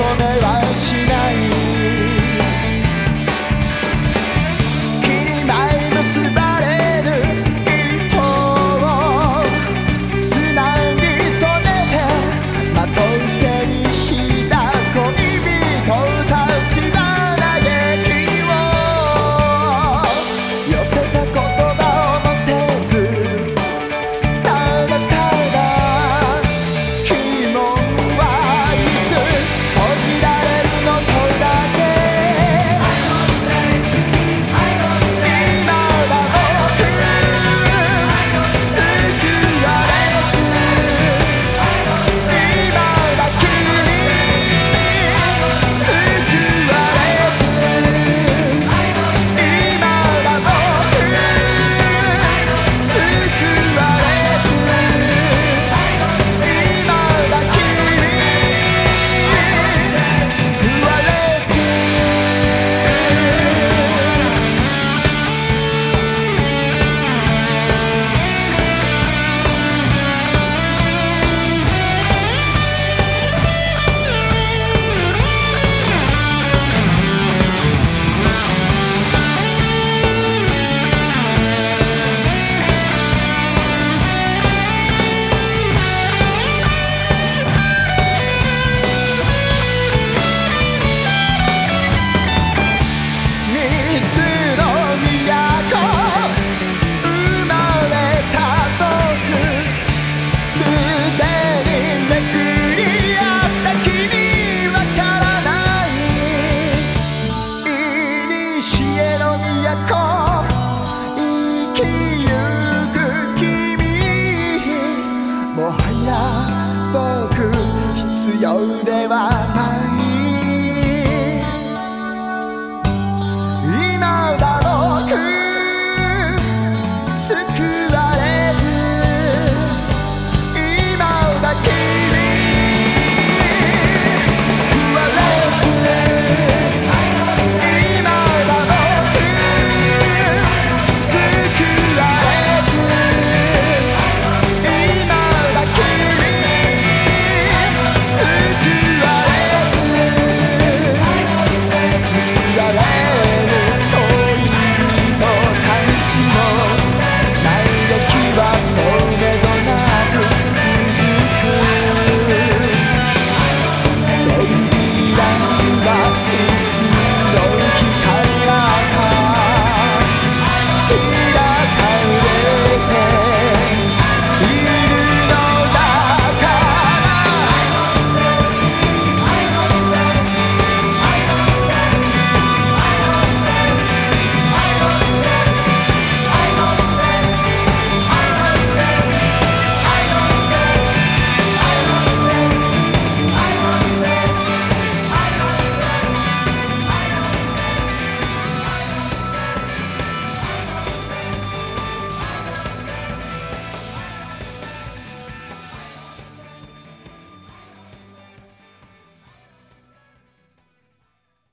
gonna